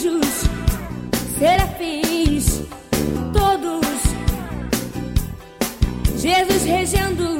anjos, serafins, todos. Jesus regendo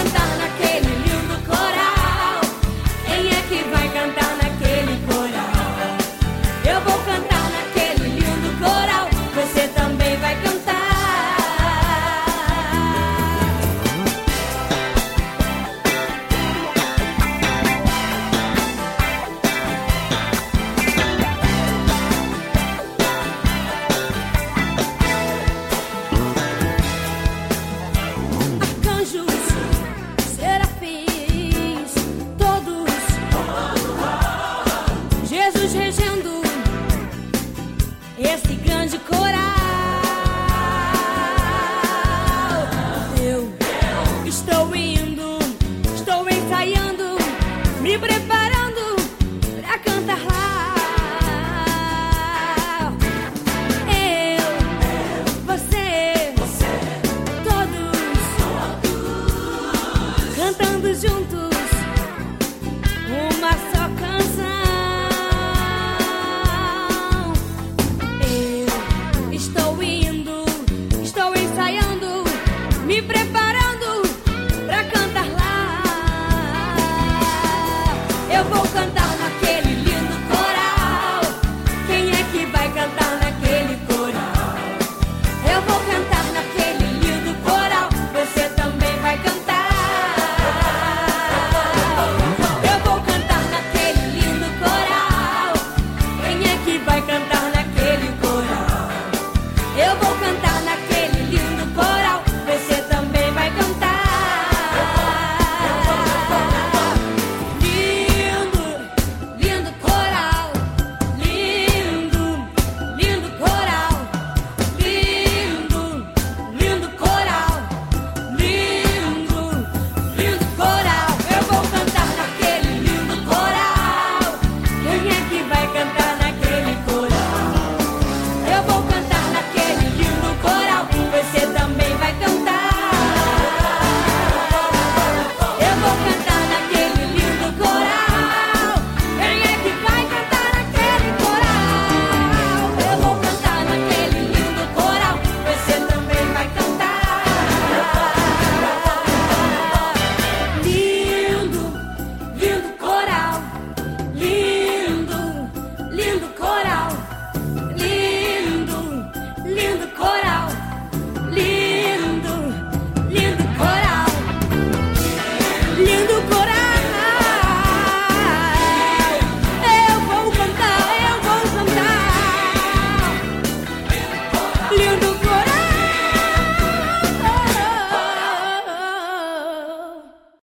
nos regendo esse grande coral. Eu, Eu. estou indo.